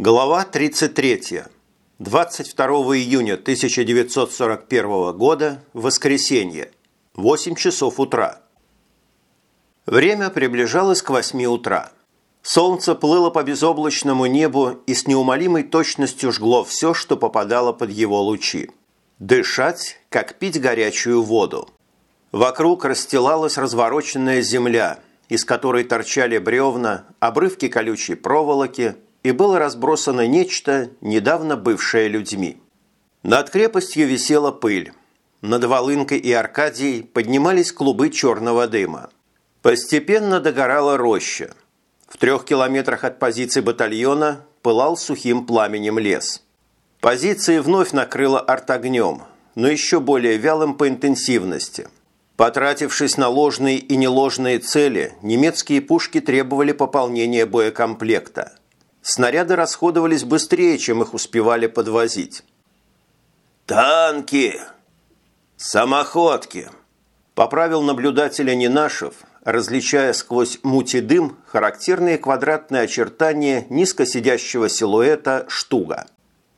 Глава 33. 22 июня 1941 года. Воскресенье. 8 часов утра. Время приближалось к 8 утра. Солнце плыло по безоблачному небу и с неумолимой точностью жгло все, что попадало под его лучи. Дышать, как пить горячую воду. Вокруг расстилалась развороченная земля, из которой торчали бревна, обрывки колючей проволоки, и было разбросано нечто, недавно бывшее людьми. Над крепостью висела пыль. Над Волынкой и Аркадией поднимались клубы черного дыма. Постепенно догорала роща. В трех километрах от позиции батальона пылал сухим пламенем лес. Позиции вновь накрыло артогнем, но еще более вялым по интенсивности. Потратившись на ложные и неложные цели, немецкие пушки требовали пополнения боекомплекта. Снаряды расходовались быстрее, чем их успевали подвозить. «Танки!» «Самоходки!» – поправил наблюдателя Нинашев, различая сквозь мути дым характерные квадратные очертания низко сидящего силуэта «Штуга».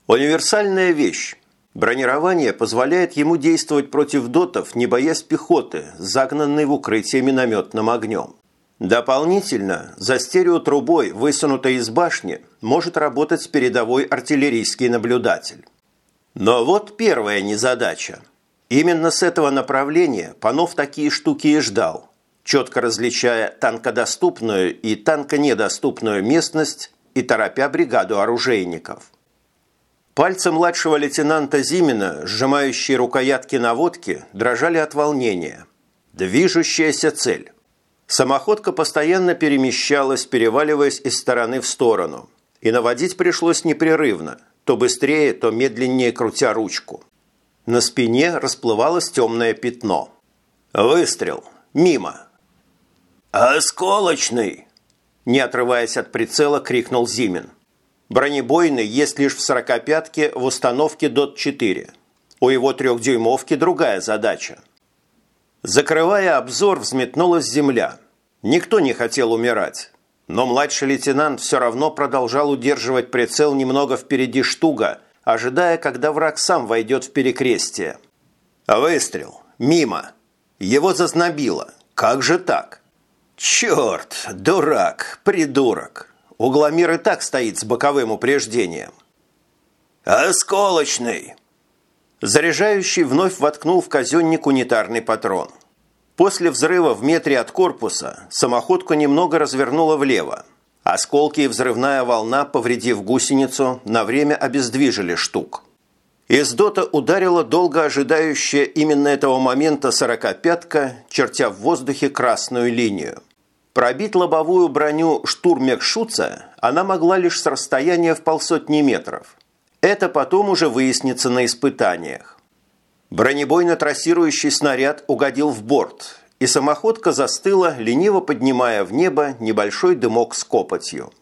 Универсальная вещь. Бронирование позволяет ему действовать против дотов, не боясь пехоты, загнанной в укрытие минометным огнем. Дополнительно, за стереотрубой, высунутой из башни, может работать передовой артиллерийский наблюдатель. Но вот первая незадача. Именно с этого направления Панов такие штуки и ждал, четко различая танкодоступную и танконедоступную местность и торопя бригаду оружейников – Пальцы младшего лейтенанта Зимина, сжимающие рукоятки наводки, дрожали от волнения. Движущаяся цель. Самоходка постоянно перемещалась, переваливаясь из стороны в сторону. И наводить пришлось непрерывно, то быстрее, то медленнее крутя ручку. На спине расплывалось темное пятно. Выстрел. Мимо. «Осколочный!» Не отрываясь от прицела, крикнул Зимин. Бронебойный есть лишь в сорокопятке в установке ДОТ-4. У его трехдюймовки другая задача. Закрывая обзор, взметнулась земля. Никто не хотел умирать. Но младший лейтенант все равно продолжал удерживать прицел немного впереди штуга, ожидая, когда враг сам войдет в перекрестие. Выстрел. Мимо. Его зазнобило. Как же так? Черт, дурак, придурок. Угломер и так стоит с боковым упреждением. «Осколочный!» Заряжающий вновь воткнул в казенник унитарный патрон. После взрыва в метре от корпуса самоходку немного развернуло влево. Осколки и взрывная волна, повредив гусеницу, на время обездвижили штук. Из дота ударила долго ожидающая именно этого момента сорокопятка, чертя в воздухе красную линию. Пробить лобовую броню штурмекшуца она могла лишь с расстояния в полсотни метров. Это потом уже выяснится на испытаниях. Бронебойно-трассирующий снаряд угодил в борт, и самоходка застыла, лениво поднимая в небо небольшой дымок с копотью.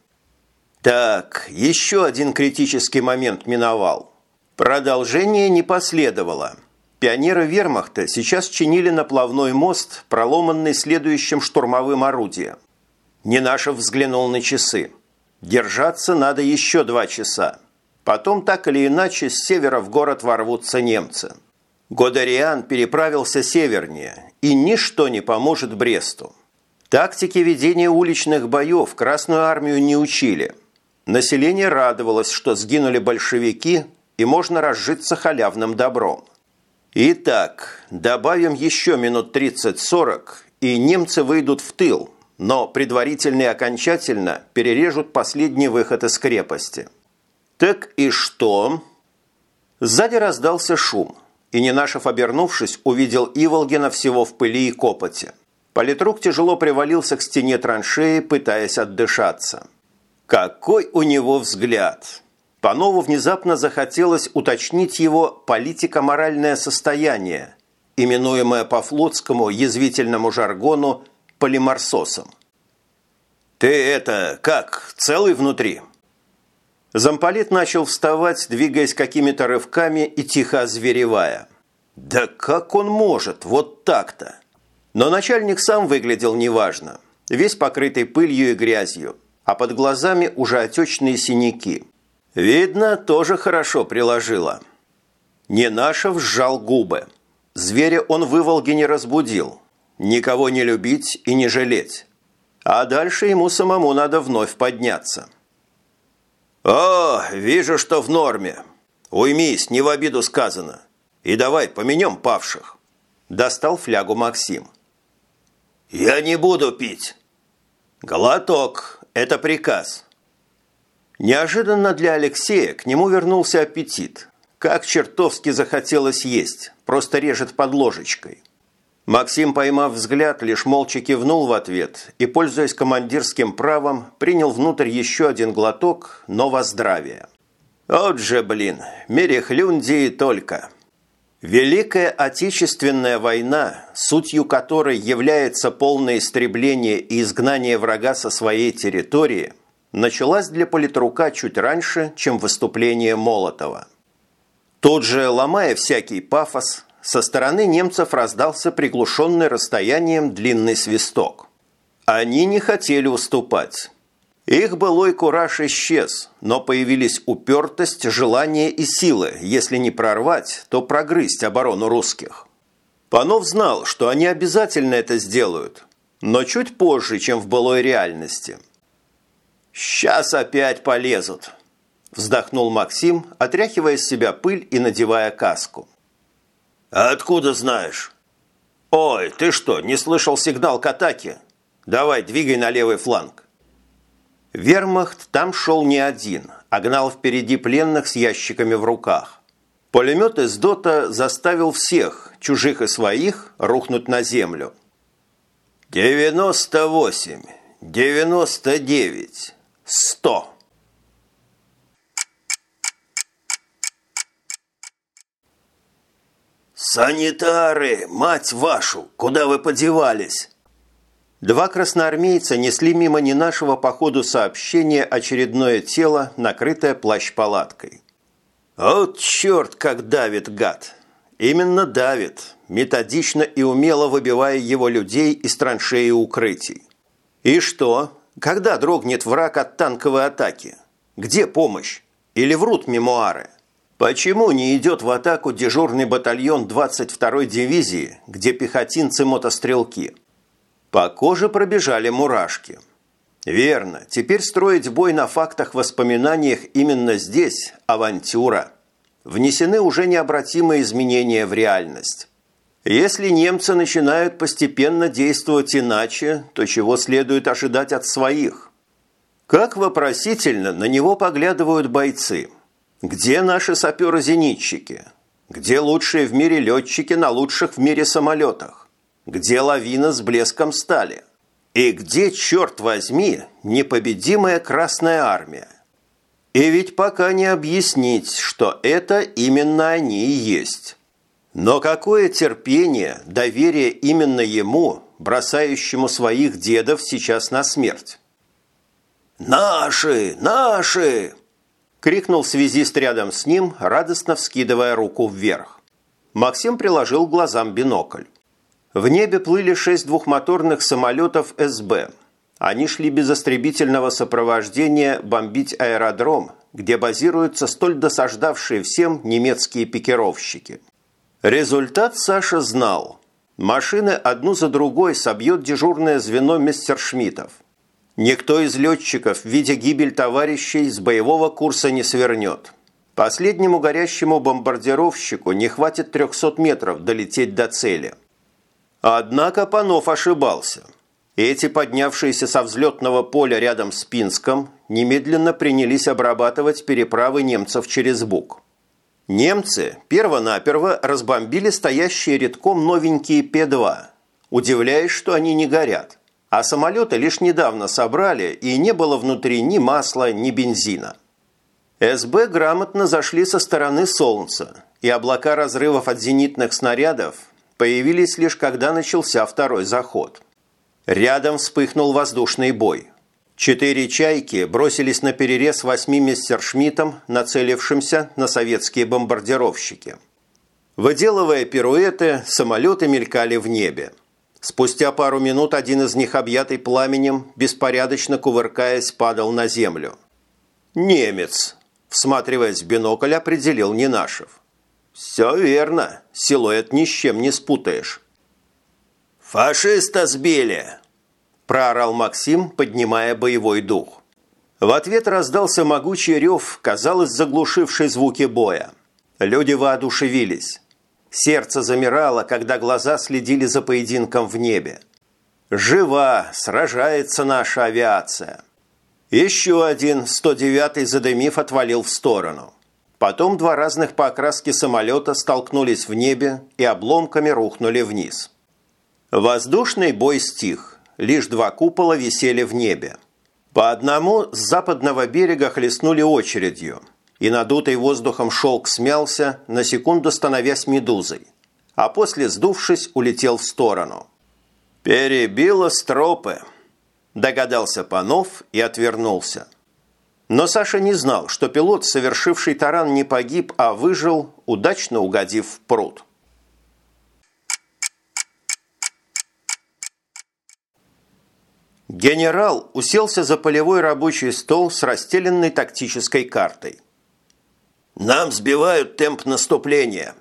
Так, еще один критический момент миновал. Продолжение не последовало – Пионеры вермахта сейчас чинили наплавной мост, проломанный следующим штурмовым орудием. Ненашев взглянул на часы. Держаться надо еще два часа. Потом так или иначе с севера в город ворвутся немцы. Годериан переправился севернее, и ничто не поможет Бресту. Тактики ведения уличных боев Красную армию не учили. Население радовалось, что сгинули большевики, и можно разжиться халявным добром. Итак, добавим еще минут 30-40, и немцы выйдут в тыл, но предварительно и окончательно перережут последний выход из крепости. Так и что? Сзади раздался шум, и Ненашев, обернувшись, увидел Иволгина всего в пыли и копоте. Политрук тяжело привалился к стене траншеи, пытаясь отдышаться. Какой у него взгляд! Панову внезапно захотелось уточнить его политико-моральное состояние, именуемое по-флотскому язвительному жаргону полимарсосом. «Ты это, как, целый внутри?» Замполит начал вставать, двигаясь какими-то рывками и тихо озверевая. «Да как он может, вот так-то?» Но начальник сам выглядел неважно, весь покрытый пылью и грязью, а под глазами уже отечные синяки – Видно, тоже хорошо приложила. Ненашев сжал губы. Зверя он в Иволге не разбудил. Никого не любить и не жалеть. А дальше ему самому надо вновь подняться. «О, вижу, что в норме. Уймись, не в обиду сказано. И давай поменем павших». Достал флягу Максим. «Я не буду пить». «Глоток. Это приказ». Неожиданно для Алексея к нему вернулся аппетит. Как чертовски захотелось есть, просто режет под ложечкой. Максим, поймав взгляд, лишь молча кивнул в ответ и, пользуясь командирским правом, принял внутрь еще один глоток, но во здравие. Вот же, блин, мерехлюнди и только. Великая Отечественная война, сутью которой является полное истребление и изгнание врага со своей территории, началась для политрука чуть раньше, чем выступление Молотова. Тут же, ломая всякий пафос, со стороны немцев раздался приглушенный расстоянием длинный свисток. Они не хотели уступать. Их былой кураж исчез, но появились упертость, желание и силы, если не прорвать, то прогрызть оборону русских. Панов знал, что они обязательно это сделают, но чуть позже, чем в былой реальности. «Сейчас опять полезут», – вздохнул Максим, отряхивая с себя пыль и надевая каску. «А откуда знаешь?» «Ой, ты что, не слышал сигнал к атаке? Давай, двигай на левый фланг». Вермахт там шел не один, а гнал впереди пленных с ящиками в руках. Пулемет из ДОТа заставил всех, чужих и своих, рухнуть на землю. «Девяносто восемь, девяносто девять, сто!» «Санитары, мать вашу, куда вы подевались?» Два красноармейца несли мимо не нашего по ходу сообщения очередное тело, накрытое плащ-палаткой. «Вот черт, как давит гад!» Именно давит, методично и умело выбивая его людей из траншеи укрытий. И что? Когда дрогнет враг от танковой атаки? Где помощь? Или врут мемуары? Почему не идет в атаку дежурный батальон 22-й дивизии, где пехотинцы-мотострелки? По коже пробежали мурашки. Верно, теперь строить бой на фактах воспоминаниях именно здесь – авантюра. Внесены уже необратимые изменения в реальность. Если немцы начинают постепенно действовать иначе, то чего следует ожидать от своих? Как вопросительно на него поглядывают бойцы – где наши саперы-зенитчики? Где лучшие в мире летчики на лучших в мире самолетах? Где лавина с блеском стали? И где, черт возьми, непобедимая Красная Армия? И ведь пока не объяснить, что это именно они и есть. Но какое терпение, доверие именно ему, бросающему своих дедов сейчас на смерть? «Наши! Наши!» – крикнул связист рядом с ним, радостно вскидывая руку вверх. Максим приложил глазам бинокль. В небе плыли шесть двухмоторных самолетов СБ. Они шли без остребительного сопровождения бомбить аэродром, где базируются столь досаждавшие всем немецкие пикировщики. Результат Саша знал. Машины одну за другой собьет дежурное звено мессершмиттов – Никто из летчиков, видя гибель товарищей, с боевого курса не свернет. Последнему горящему бомбардировщику не хватит 300 метров долететь до цели. Однако Панов ошибался. Эти поднявшиеся со взлетного поля рядом с Пинском немедленно принялись обрабатывать переправы немцев через Буг. Немцы перво-наперво разбомбили стоящие редком новенькие П-2, удивляясь, что они не горят. А самолеты лишь недавно собрали, и не было внутри ни масла, ни бензина. СБ грамотно зашли со стороны Солнца, и облака разрывов от зенитных снарядов появились лишь когда начался второй заход. Рядом вспыхнул воздушный бой. Четыре «Чайки» бросились на перерез восьми мессершмиттам, нацелившимся на советские бомбардировщики. Выделывая пируэты, самолеты мелькали в небе. Спустя пару минут один из них, объятый пламенем, беспорядочно кувыркаясь, падал на землю. «Немец!» Всматриваясь в бинокль, определил Нинашев. «Все верно. Силуэт ни с чем не спутаешь». «Фашиста сбили!» – проорал Максим, поднимая боевой дух. В ответ раздался могучий рев, казалось, заглушивший звуки боя. Люди воодушевились. Сердце замирало, когда глаза следили за поединком в небе. Жива, сражается наша авиация. Еще один, 109-й задымив, отвалил в сторону. Потом два разных по окраске самолета столкнулись в небе и обломками рухнули вниз. Воздушный бой стих. Лишь два купола висели в небе. По одному с западного берега хлестнули очередью, и надутый воздухом шелк смялся, на секунду становясь медузой, а после, сдувшись, улетел в сторону. «Перебило стропы», – догадался Панов и отвернулся. Но Саша не знал, что пилот, совершивший таран, не погиб, а выжил, удачно угодив в пруд. Генерал уселся за полевой рабочий стол с расстеленной тактической картой. «Нам сбивают темп наступления.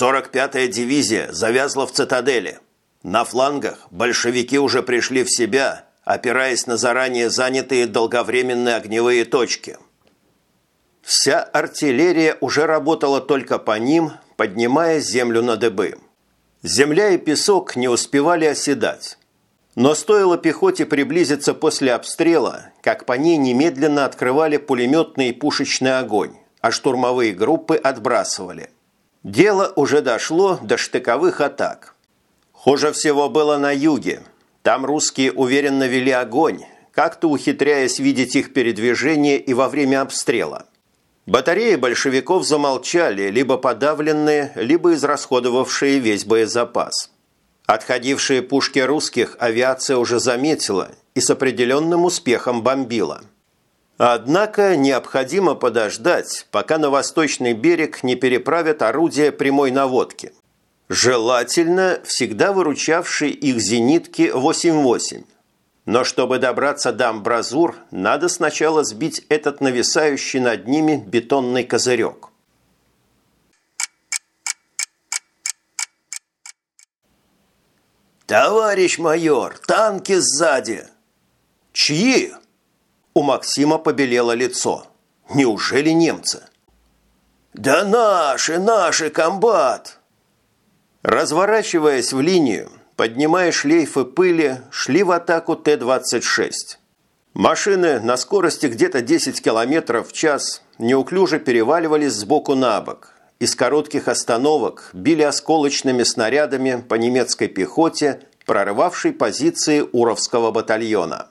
45-я дивизия завязла в цитадели. На флангах большевики уже пришли в себя, опираясь на заранее занятые долговременные огневые точки. Вся артиллерия уже работала только по ним, поднимая землю на дыбы. Земля и песок не успевали оседать. Но стоило пехоте приблизиться после обстрела, как по ней немедленно открывали пулеметный и пушечный огонь, а штурмовые группы отбрасывали. Дело уже дошло до штыковых атак. Хуже всего было на юге. Там русские уверенно вели огонь, как-то ухитряясь видеть их передвижение и во время обстрела. Батареи большевиков замолчали, либо подавленные, либо израсходовавшие весь боезапас. Отходившие пушки русских авиация уже заметила и с определенным успехом бомбила. Однако необходимо подождать, пока на восточный берег не переправят орудия прямой наводки. Желательно всегда выручавшие их зенитки 8-8. Но чтобы добраться до амбразур, надо сначала сбить этот нависающий над ними бетонный козырек. «Товарищ майор, танки сзади!» «Чьи?» У Максима побелело лицо. «Неужели немцы?» «Да наши, наши, комбат!» Разворачиваясь в линию, поднимая шлейфы пыли, шли в атаку Т-26. Машины на скорости где-то 10 км в час неуклюже переваливались сбоку на бок, из коротких остановок били осколочными снарядами по немецкой пехоте, прорывавшей позиции Уровского батальона.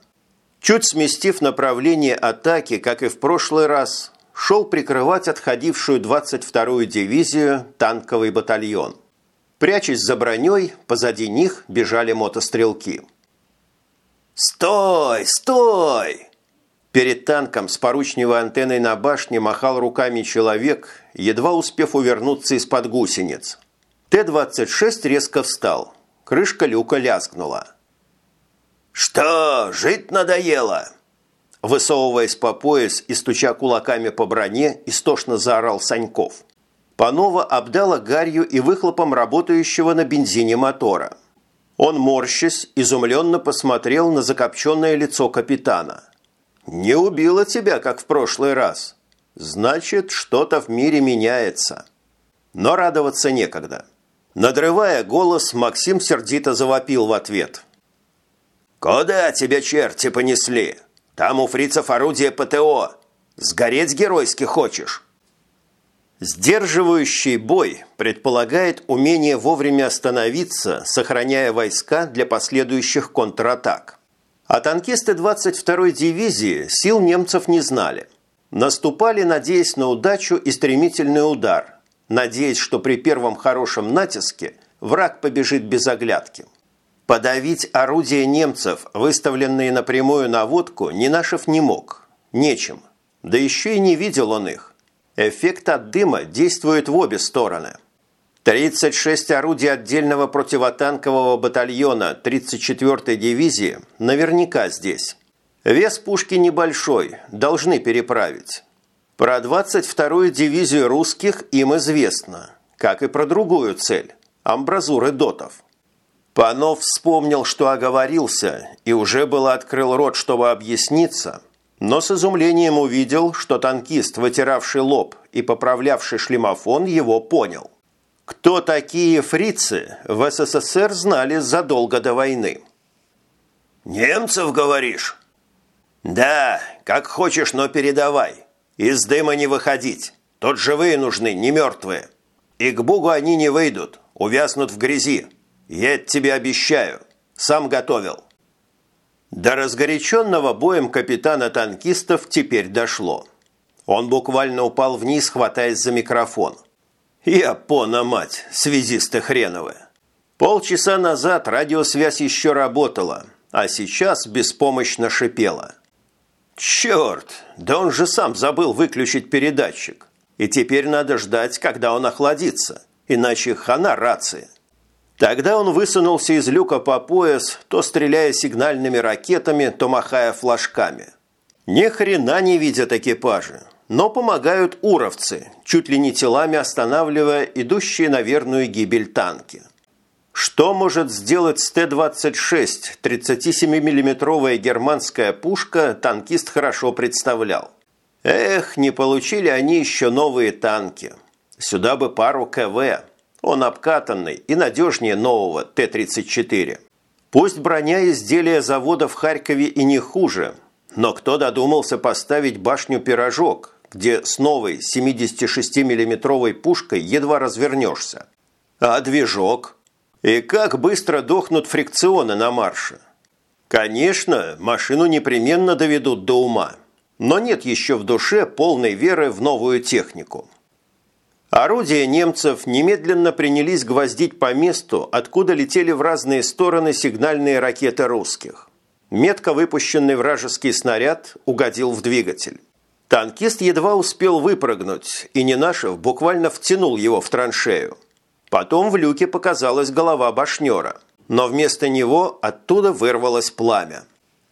Чуть сместив направление атаки, как и в прошлый раз, шел прикрывать отходившую 22-ю дивизию танковый батальон. Прячась за броней, позади них бежали мотострелки. «Стой! Стой!» Перед танком с поручневой антенной на башне махал руками человек, едва успев увернуться из-под гусениц. Т-26 резко встал. Крышка люка лязгнула. «Что, жить надоело?» Высовываясь по пояс и стуча кулаками по броне, истошно заорал Саньков. Панова обдала гарью и выхлопом работающего на бензине мотора. Он, морщась, изумленно посмотрел на закопченное лицо капитана – не убила тебя, как в прошлый раз. Значит, что-то в мире меняется. Но радоваться некогда. Надрывая голос, Максим сердито завопил в ответ. «Куда тебя черти понесли? Там у фрицев орудие ПТО. Сгореть геройски хочешь?» Сдерживающий бой предполагает умение вовремя остановиться, сохраняя войска для последующих контратак. А танкисты 22-й дивизии сил немцев не знали. Наступали, надеясь на удачу и стремительный удар, надеясь, что при первом хорошем натиске враг побежит без оглядки. Подавить орудия немцев, выставленные на прямую наводку, Нинашев не мог. Нечем. Да еще и не видел он их. Эффект от дыма действует в обе стороны – 36 орудий отдельного противотанкового батальона 34-й дивизии наверняка здесь. Вес пушки небольшой, должны переправить. Про 22-ю дивизию русских им известно, как и про другую цель – амбразуры дотов. Панов вспомнил, что оговорился, и уже было открыл рот, чтобы объясниться, но с изумлением увидел, что танкист, вытиравший лоб и поправлявший шлемофон, его понял. Кто такие фрицы, в СССР знали задолго до войны. «Немцев, говоришь?» «Да, как хочешь, но передавай. Из дыма не выходить. Тут живые нужны, не мертвые. И к Бугу они не выйдут, увязнут в грязи. Я тебе обещаю. Сам готовил». До разгоряченного боем капитана танкистов теперь дошло. Он буквально упал вниз, хватаясь за микрофон. Япона, мать, связисты хреновы. Полчаса назад радиосвязь еще работала, а сейчас беспомощно шипела. Черт, да он же сам забыл выключить передатчик. И теперь надо ждать, когда он охладится, иначе хана рации. Тогда он высунулся из люка по пояс, то стреляя сигнальными ракетами, то махая флажками. Ни хрена не видят экипажи, но помогают уровцы, чуть ли не телами останавливая идущие на верную гибель танки. Что может сделать с Т-26, 37-миллиметровая германская пушка, танкист хорошо представлял. Эх, не получили они еще новые танки. Сюда бы пару КВ. Он обкатанный и надежнее нового Т-34. Пусть броня изделия завода в Харькове и не хуже, но кто додумался поставить башню-пирожок, где с новой 76 миллиметровой пушкой едва развернешься. А движок? И как быстро дохнут фрикционы на марше? Конечно, машину непременно доведут до ума, но нет еще в душе полной веры в новую технику. Орудия немцев немедленно принялись гвоздить по месту, откуда летели в разные стороны сигнальные ракеты русских. Метко выпущенный вражеский снаряд угодил в двигатель. Танкист едва успел выпрыгнуть, и Ненашев буквально втянул его в траншею. Потом в люке показалась голова башнера, но вместо него оттуда вырвалось пламя.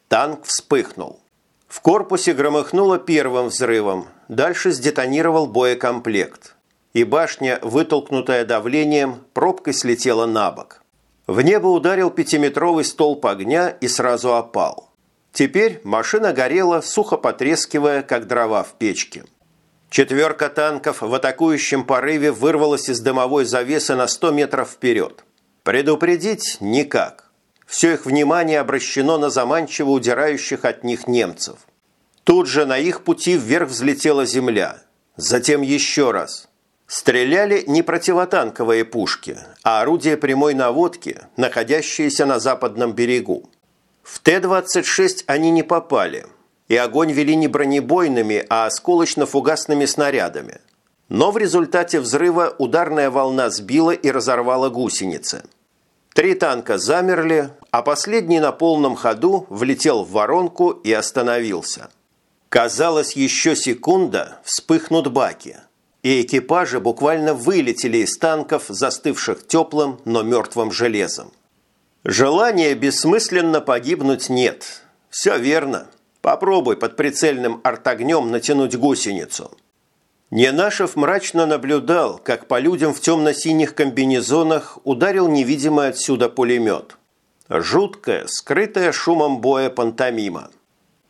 Танк вспыхнул. В корпусе громыхнуло первым взрывом, дальше сдетонировал боекомплект. И башня, вытолкнутая давлением, пробкой слетела на бок. В небо ударил пятиметровый столб огня и сразу опал. Теперь машина горела, сухо потрескивая, как дрова в печке. Четверка танков в атакующем порыве вырвалась из дымовой завесы на 100 метров вперед. Предупредить – никак. Все их внимание обращено на заманчиво удирающих от них немцев. Тут же на их пути вверх взлетела земля. Затем еще раз. Стреляли не противотанковые пушки, а орудия прямой наводки, находящиеся на западном берегу. В Т-26 они не попали, и огонь вели не бронебойными, а осколочно-фугасными снарядами. Но в результате взрыва ударная волна сбила и разорвала гусеницы. Три танка замерли, а последний на полном ходу влетел в воронку и остановился. Казалось, еще секунда вспыхнут баки, и экипажи буквально вылетели из танков, застывших теплым, но мертвым железом. Желания бессмысленно погибнуть нет. Все верно. Попробуй под прицельным артогнем натянуть гусеницу. Ненашев мрачно наблюдал, как по людям в темно-синих комбинезонах ударил невидимый отсюда пулемет. Жуткая, скрытая шумом боя пантомима.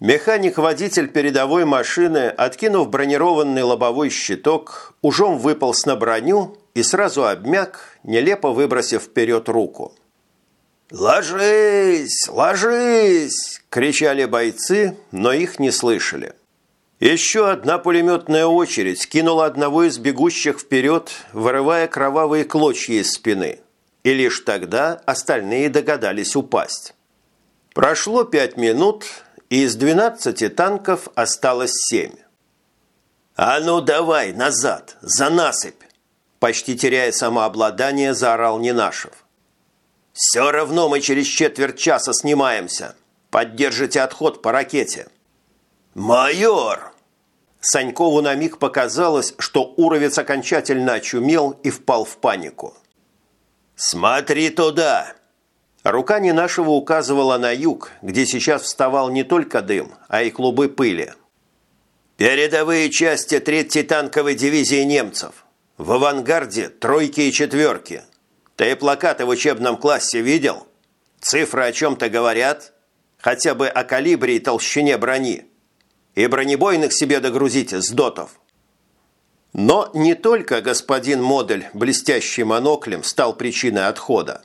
Механик-водитель передовой машины, откинув бронированный лобовой щиток, ужом выполз на броню и сразу обмяк, нелепо выбросив вперед руку. «Ложись! Ложись!» – кричали бойцы, но их не слышали. Еще одна пулеметная очередь кинула одного из бегущих вперед, вырывая кровавые клочья из спины. И лишь тогда остальные догадались упасть. Прошло пять минут, и из двенадцати танков осталось семь. «А ну давай, назад, за насыпь!» Почти теряя самообладание, заорал Ненашев. «Все равно мы через четверть часа снимаемся. Поддержите отход по ракете». «Майор!» Санькову на миг показалось, что Уровец окончательно очумел и впал в панику. «Смотри туда!» Рука не нашего указывала на юг, где сейчас вставал не только дым, а и клубы пыли. Передовые части третьей танковой дивизии немцев. В авангарде тройки и четверки. Ты плакаты в учебном классе видел? Цифры о чем-то говорят? Хотя бы о калибре и толщине брони. И бронебойных себе догрузите с дотов. Но не только господин Модель блестящим моноклем стал причиной отхода.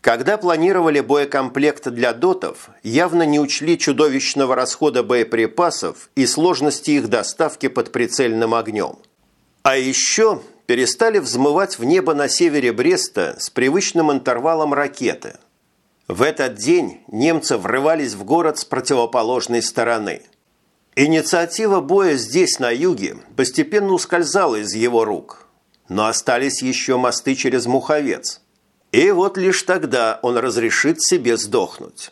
Когда планировали боекомплект для дотов, явно не учли чудовищного расхода боеприпасов и сложности их доставки под прицельным огнем. А еще перестали взмывать в небо на севере Бреста с привычным интервалом ракеты. В этот день немцы врывались в город с противоположной стороны. Инициатива боя здесь, на юге, постепенно ускользала из его рук. Но остались еще мосты через Муховец – и вот лишь тогда он разрешит себе сдохнуть.